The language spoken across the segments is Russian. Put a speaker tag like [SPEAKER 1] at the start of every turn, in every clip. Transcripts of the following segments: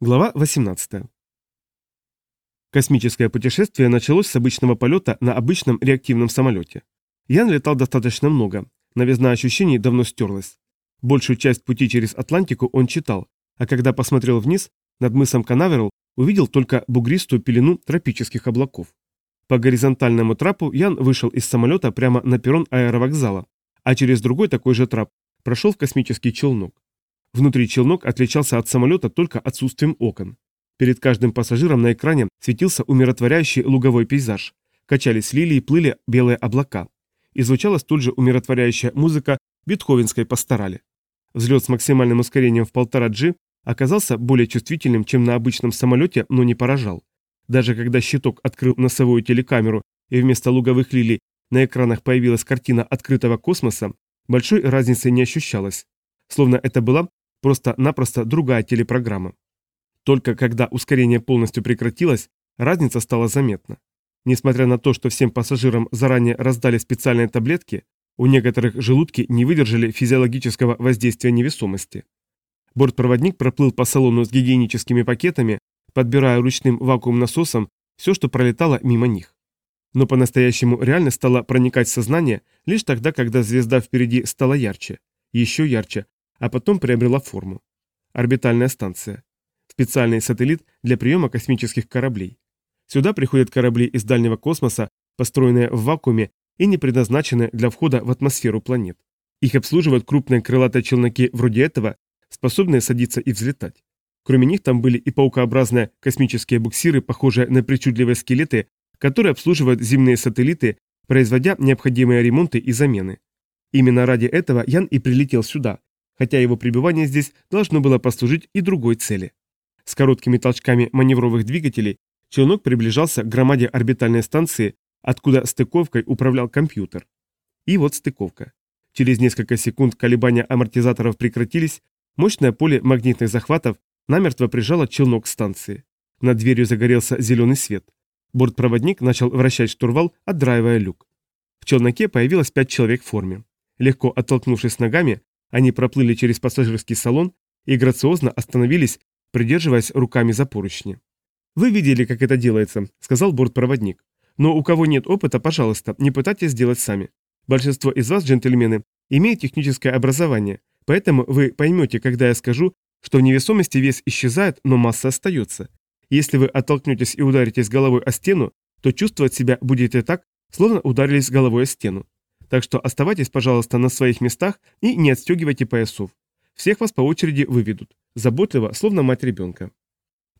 [SPEAKER 1] Глава 18. Космическое путешествие началось с обычного полета на обычном реактивном самолете. Ян летал достаточно много, новизна ощущений давно стерлась. Большую часть пути через Атлантику он читал, а когда посмотрел вниз, над мысом Канаверал увидел только бугристую пелену тропических облаков. По горизонтальному трапу Ян вышел из самолета прямо на перрон аэровокзала, а через другой такой же трап прошел в космический челнок. Внутри челнок отличался от самолета только отсутствием окон. Перед каждым пассажиром на экране светился умиротворяющий луговой пейзаж. Качались лилии, плыли белые облака. И звучала столь же умиротворяющая музыка бетховенской пасторали. Взлет с максимальным ускорением в полтора G оказался более чувствительным, чем на обычном самолете, но не поражал. Даже когда щиток открыл носовую телекамеру и вместо луговых лилий на экранах появилась картина открытого космоса, большой разницы не ощущалось. Словно это была Просто-напросто другая телепрограмма. Только когда ускорение полностью прекратилось, разница стала заметна. Несмотря на то, что всем пассажирам заранее раздали специальные таблетки, у некоторых желудки не выдержали физиологического воздействия невесомости. Бортпроводник проплыл по салону с гигиеническими пакетами, подбирая ручным вакуум-насосом все, что пролетало мимо них. Но по-настоящему реально стало проникать в сознание лишь тогда, когда звезда впереди стала ярче, еще ярче, а потом приобрела форму. Орбитальная станция. Специальный сателлит для приема космических кораблей. Сюда приходят корабли из дальнего космоса, построенные в вакууме и не предназначенные для входа в атмосферу планет. Их обслуживают крупные крылатые челноки вроде этого, способные садиться и взлетать. Кроме них там были и паукообразные космические буксиры, похожие на причудливые скелеты, которые обслуживают земные сателлиты, производя необходимые ремонты и замены. Именно ради этого Ян и прилетел сюда, хотя его пребывание здесь должно было послужить и другой цели. С короткими толчками маневровых двигателей челнок приближался к громаде орбитальной станции, откуда стыковкой управлял компьютер. И вот стыковка. Через несколько секунд колебания амортизаторов прекратились, мощное поле магнитных захватов намертво прижало челнок к станции. Над дверью загорелся зеленый свет. Бортпроводник начал вращать штурвал, отдраивая люк. В челноке появилось пять человек в форме. Легко оттолкнувшись ногами, они проплыли через пассажирский салон и грациозно остановились, придерживаясь руками за поручни. «Вы видели, как это делается», — сказал бортпроводник. «Но у кого нет опыта, пожалуйста, не пытайтесь сделать сами. Большинство из вас, джентльмены, имеют техническое образование, поэтому вы поймете, когда я скажу, что в невесомости вес исчезает, но масса остается. Если вы оттолкнетесь и ударитесь головой о стену, то чувствовать себя будете так, словно ударились головой о стену. Так что оставайтесь, пожалуйста, на своих местах и не отстегивайте поясов. Всех вас по очереди выведут. Заботливо, словно мать ребенка.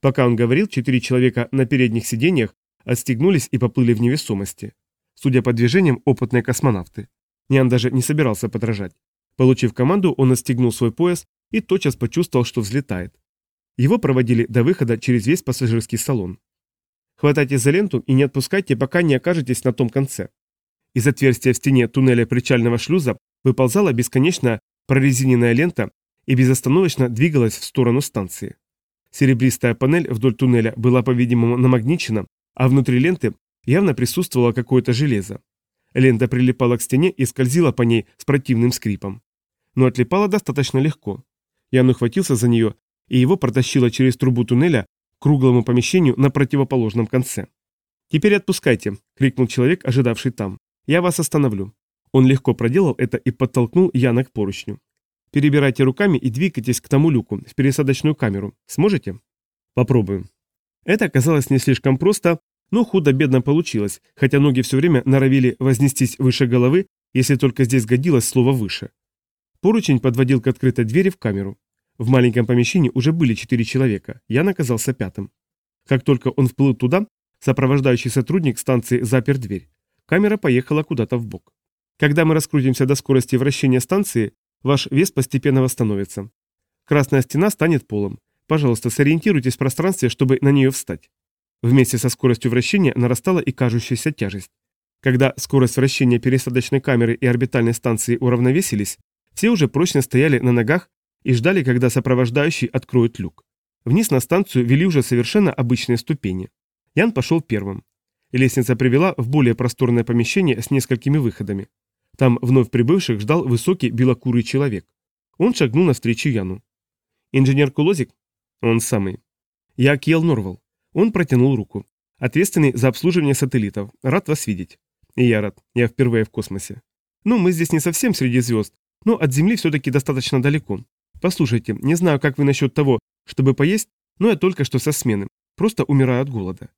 [SPEAKER 1] Пока он говорил, четыре человека на передних сиденьях отстегнулись и поплыли в невесомости. Судя по движениям, опытные космонавты. Ниан даже не собирался подражать. Получив команду, он отстегнул свой пояс и тотчас почувствовал, что взлетает. Его проводили до выхода через весь пассажирский салон. Хватайте за ленту и не отпускайте, пока не окажетесь на том конце. Из отверстия в стене туннеля причального шлюза выползала бесконечная прорезиненная лента и безостановочно двигалась в сторону станции. Серебристая панель вдоль туннеля была, по-видимому, намагничена, а внутри ленты явно присутствовало какое-то железо. Лента прилипала к стене и скользила по ней с противным скрипом. Но отлипала достаточно легко. Ян ухватился за нее, и его протащило через трубу туннеля к круглому помещению на противоположном конце. «Теперь отпускайте!» — крикнул человек, ожидавший там. Я вас остановлю». Он легко проделал это и подтолкнул Яна к поручню. «Перебирайте руками и двигайтесь к тому люку, в пересадочную камеру. Сможете?» «Попробуем». Это оказалось не слишком просто, но худо-бедно получилось, хотя ноги все время норовили вознестись выше головы, если только здесь годилось слово «выше». Поручень подводил к открытой двери в камеру. В маленьком помещении уже были четыре человека, Ян оказался пятым. Как только он вплыл туда, сопровождающий сотрудник станции запер дверь. Камера поехала куда-то в бок. Когда мы раскрутимся до скорости вращения станции, ваш вес постепенно восстановится. Красная стена станет полом. Пожалуйста, сориентируйтесь в пространстве, чтобы на нее встать. Вместе со скоростью вращения нарастала и кажущаяся тяжесть. Когда скорость вращения пересадочной камеры и орбитальной станции уравновесились, все уже прочно стояли на ногах и ждали, когда сопровождающий откроет люк. Вниз на станцию вели уже совершенно обычные ступени. Ян пошел первым. Лестница привела в более просторное помещение с несколькими выходами. Там вновь прибывших ждал высокий белокурый человек. Он шагнул навстречу Яну. «Инженер Кулозик?» «Он самый». «Я Киел Норвал». Он протянул руку. «Ответственный за обслуживание сателлитов. Рад вас видеть». «И я рад. Я впервые в космосе». «Ну, мы здесь не совсем среди звезд, но от Земли все-таки достаточно далеко. Послушайте, не знаю, как вы насчет того, чтобы поесть, но я только что со смены. Просто умираю от голода.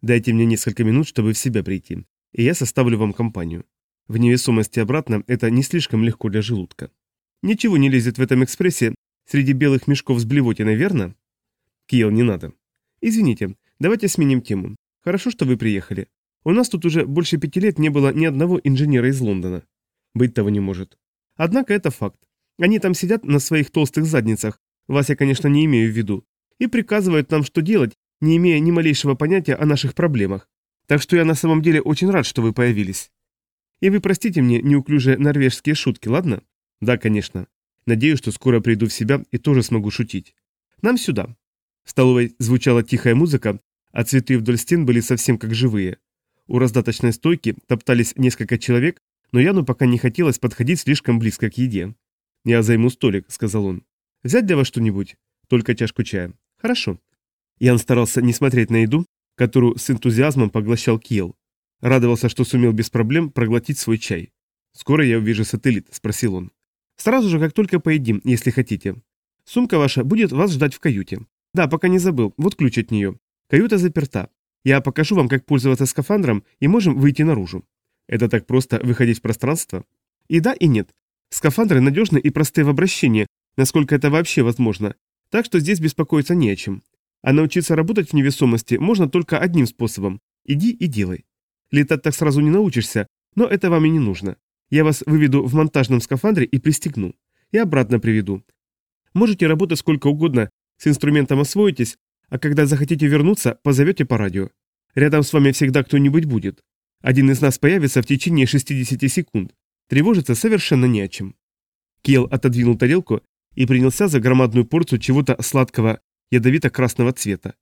[SPEAKER 1] Дайте мне несколько минут, чтобы в себя прийти, и я составлю вам компанию. В невесомости обратно это не слишком легко для желудка. Ничего не лезет в этом экспрессе среди белых мешков с блевотиной, верно? Киел, не надо. Извините, давайте сменим тему. Хорошо, что вы приехали. У нас тут уже больше пяти лет не было ни одного инженера из Лондона. Быть того не может. Однако это факт. Они там сидят на своих толстых задницах, вас я, конечно, не имею в виду, и приказывают нам, что делать, не имея ни малейшего понятия о наших проблемах. Так что я на самом деле очень рад, что вы появились. И вы простите мне неуклюжие норвежские шутки, ладно? Да, конечно. Надеюсь, что скоро приду в себя и тоже смогу шутить. Нам сюда. В столовой звучала тихая музыка, а цветы вдоль стен были совсем как живые. У раздаточной стойки топтались несколько человек, но Яну пока не хотелось подходить слишком близко к еде. «Я займу столик», — сказал он. «Взять для вас что-нибудь? Только чашку чая». «Хорошо». Ян старался не смотреть на еду, которую с энтузиазмом поглощал Киел. Радовался, что сумел без проблем проглотить свой чай. «Скоро я увижу сателлит», — спросил он. «Сразу же, как только поедим, если хотите. Сумка ваша будет вас ждать в каюте. Да, пока не забыл, вот ключ от нее. Каюта заперта. Я покажу вам, как пользоваться скафандром, и можем выйти наружу. Это так просто выходить в пространство? И да, и нет. Скафандры надежны и просты в обращении, насколько это вообще возможно. Так что здесь беспокоиться не о чем. А научиться работать в невесомости можно только одним способом. Иди и делай. Летать так сразу не научишься, но это вам и не нужно. Я вас выведу в монтажном скафандре и пристегну. И обратно приведу. Можете работать сколько угодно, с инструментом освоитесь, а когда захотите вернуться, позовете по радио. Рядом с вами всегда кто-нибудь будет. Один из нас появится в течение 60 секунд. Тревожиться совершенно не о чем. Кел отодвинул тарелку и принялся за громадную порцию чего-то сладкого, ядовито-красного цвета.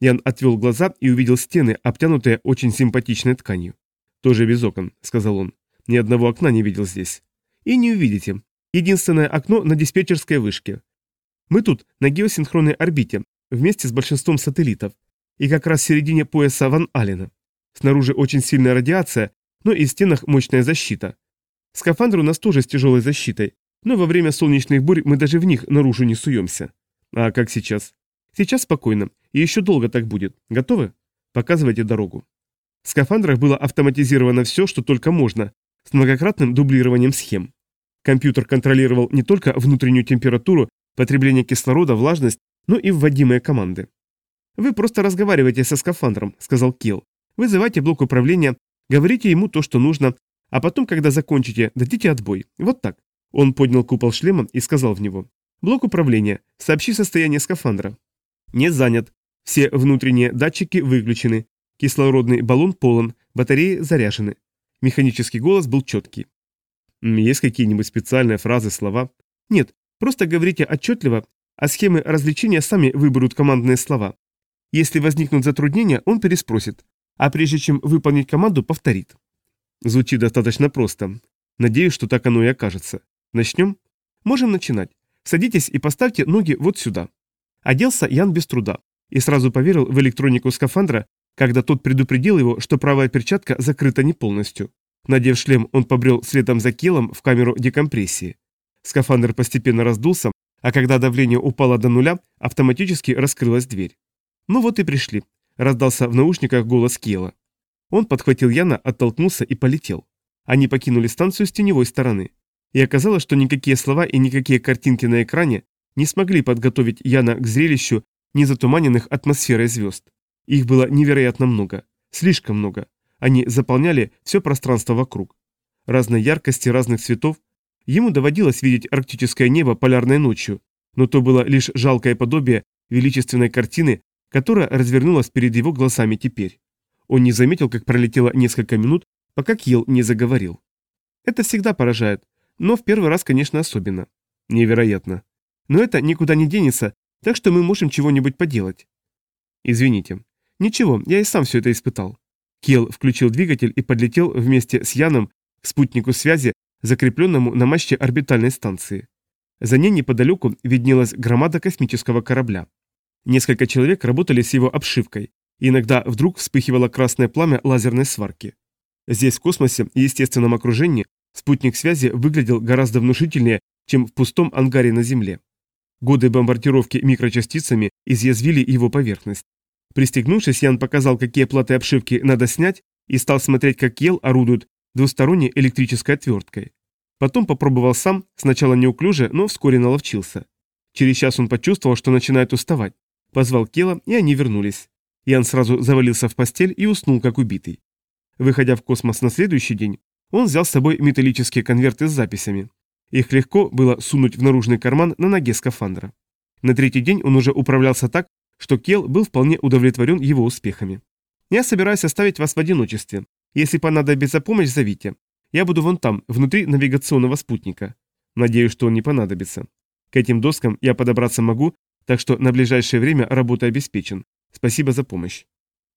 [SPEAKER 1] Ян отвел глаза и увидел стены, обтянутые очень симпатичной тканью. «Тоже без окон», — сказал он. «Ни одного окна не видел здесь». «И не увидите. Единственное окно на диспетчерской вышке. Мы тут, на геосинхронной орбите, вместе с большинством сателлитов, и как раз в середине пояса Ван Аллена. Снаружи очень сильная радиация, но и в стенах мощная защита. Скафандр у нас тоже с тяжелой защитой, но во время солнечных бурь мы даже в них наружу не суемся. А как сейчас? Сейчас спокойно, и еще долго так будет. Готовы? Показывайте дорогу. В скафандрах было автоматизировано все, что только можно, с многократным дублированием схем. Компьютер контролировал не только внутреннюю температуру, потребление кислорода, влажность, но и вводимые команды. «Вы просто разговариваете со скафандром», — сказал Килл. «Вызывайте блок управления, говорите ему то, что нужно, а потом, когда закончите, дадите отбой. Вот так». Он поднял купол шлема и сказал в него. «Блок управления. Сообщи состояние скафандра». «Не занят. Все внутренние датчики выключены. Кислородный баллон полон. Батареи заряжены». Механический голос был четкий. «Есть какие-нибудь специальные фразы, слова?» «Нет, просто говорите отчетливо, а схемы развлечения сами выберут командные слова. Если возникнут затруднения, он переспросит, а прежде чем выполнить команду, повторит. Звучит достаточно просто. Надеюсь, что так оно и окажется. Начнем? Можем начинать. Садитесь и поставьте ноги вот сюда. Оделся Ян без труда и сразу поверил в электронику скафандра, когда тот предупредил его, что правая перчатка закрыта не полностью. Надев шлем, он побрел следом за Келом в камеру декомпрессии. Скафандр постепенно раздулся, а когда давление упало до нуля, автоматически раскрылась дверь. Ну вот и пришли. Раздался в наушниках голос Кела. Он подхватил Яна, оттолкнулся и полетел. Они покинули станцию с теневой стороны. И оказалось, что никакие слова и никакие картинки на экране не смогли подготовить Яна к зрелищу незатуманенных атмосферой звезд. Их было невероятно много. Слишком много. Они заполняли все пространство вокруг. Разной яркости, разных цветов. Ему доводилось видеть арктическое небо полярной ночью, но то было лишь жалкое подобие величественной картины, которая развернулась перед его глазами теперь. Он не заметил, как пролетело несколько минут, пока Килл не заговорил. Это всегда поражает, но в первый раз, конечно, особенно. Невероятно. Но это никуда не денется, так что мы можем чего-нибудь поделать. Извините. Ничего, я и сам все это испытал. Кел включил двигатель и подлетел вместе с Яном к спутнику связи, закрепленному на мачте орбитальной станции. За ней неподалеку виднелась громада космического корабля. Несколько человек работали с его обшивкой. Иногда вдруг вспыхивало красное пламя лазерной сварки. Здесь, в космосе и естественном окружении, спутник связи выглядел гораздо внушительнее, чем в пустом ангаре на Земле. Годы бомбардировки микрочастицами изъязвили его поверхность. Пристегнувшись, Ян показал, какие платы обшивки надо снять, и стал смотреть, как Ел орудует двусторонней электрической отверткой. Потом попробовал сам, сначала неуклюже, но вскоре наловчился. Через час он почувствовал, что начинает уставать. Позвал Кела, и они вернулись. Ян сразу завалился в постель и уснул, как убитый. Выходя в космос на следующий день, он взял с собой металлические конверты с записями. Их легко было сунуть в наружный карман на ноге скафандра. На третий день он уже управлялся так, что Кел был вполне удовлетворен его успехами. «Я собираюсь оставить вас в одиночестве. Если понадобится помощь, зовите. Я буду вон там, внутри навигационного спутника. Надеюсь, что он не понадобится. К этим доскам я подобраться могу, так что на ближайшее время работа обеспечен. Спасибо за помощь.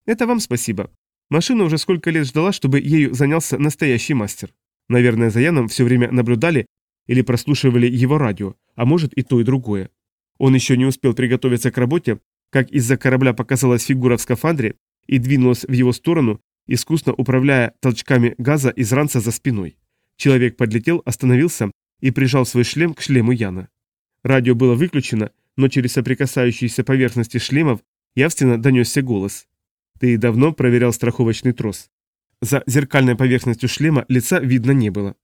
[SPEAKER 1] Это вам спасибо. Машина уже сколько лет ждала, чтобы ею занялся настоящий мастер. Наверное, за Яном все время наблюдали или прослушивали его радио, а может и то, и другое. Он еще не успел приготовиться к работе, как из-за корабля показалась фигура в скафандре и двинулась в его сторону, искусно управляя толчками газа из ранца за спиной. Человек подлетел, остановился и прижал свой шлем к шлему Яна. Радио было выключено, но через соприкасающиеся поверхности шлемов явственно донесся голос. «Ты давно проверял страховочный трос?» За зеркальной поверхностью шлема лица видно не было.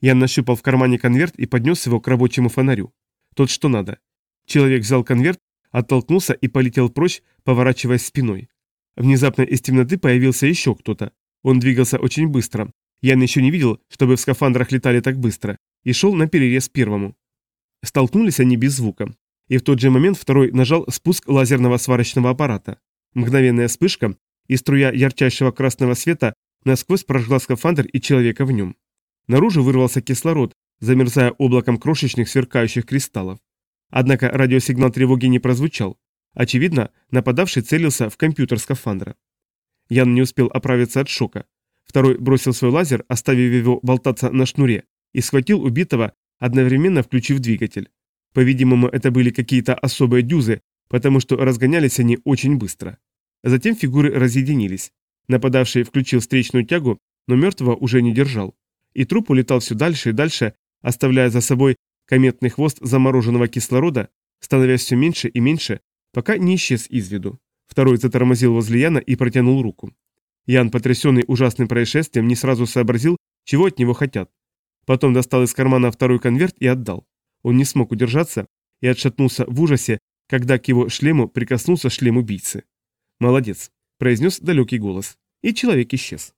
[SPEAKER 1] Ян нащупал в кармане конверт и поднес его к рабочему фонарю. Тот что надо. Человек взял конверт, оттолкнулся и полетел прочь, поворачиваясь спиной. Внезапно из темноты появился еще кто-то. Он двигался очень быстро. Ян еще не видел, чтобы в скафандрах летали так быстро, и шел на перерез первому. Столкнулись они без звука. И в тот же момент второй нажал спуск лазерного сварочного аппарата. Мгновенная вспышка, и струя ярчайшего красного света насквозь прожгла скафандр и человека в нем. Наружу вырвался кислород, замерзая облаком крошечных сверкающих кристаллов. Однако радиосигнал тревоги не прозвучал. Очевидно, нападавший целился в компьютер скафандра. Ян не успел оправиться от шока. Второй бросил свой лазер, оставив его болтаться на шнуре, и схватил убитого, одновременно включив двигатель. По-видимому, это были какие-то особые дюзы, потому что разгонялись они очень быстро. Затем фигуры разъединились. Нападавший включил встречную тягу, но мертвого уже не держал. И труп улетал все дальше и дальше, оставляя за собой кометный хвост замороженного кислорода, становясь все меньше и меньше, пока не исчез из виду. Второй затормозил возле Яна и протянул руку. Ян, потрясенный ужасным происшествием, не сразу сообразил, чего от него хотят. Потом достал из кармана второй конверт и отдал. Он не смог удержаться и отшатнулся в ужасе, когда к его шлему прикоснулся шлем убийцы. «Молодец», – произнес далекий голос, и человек исчез.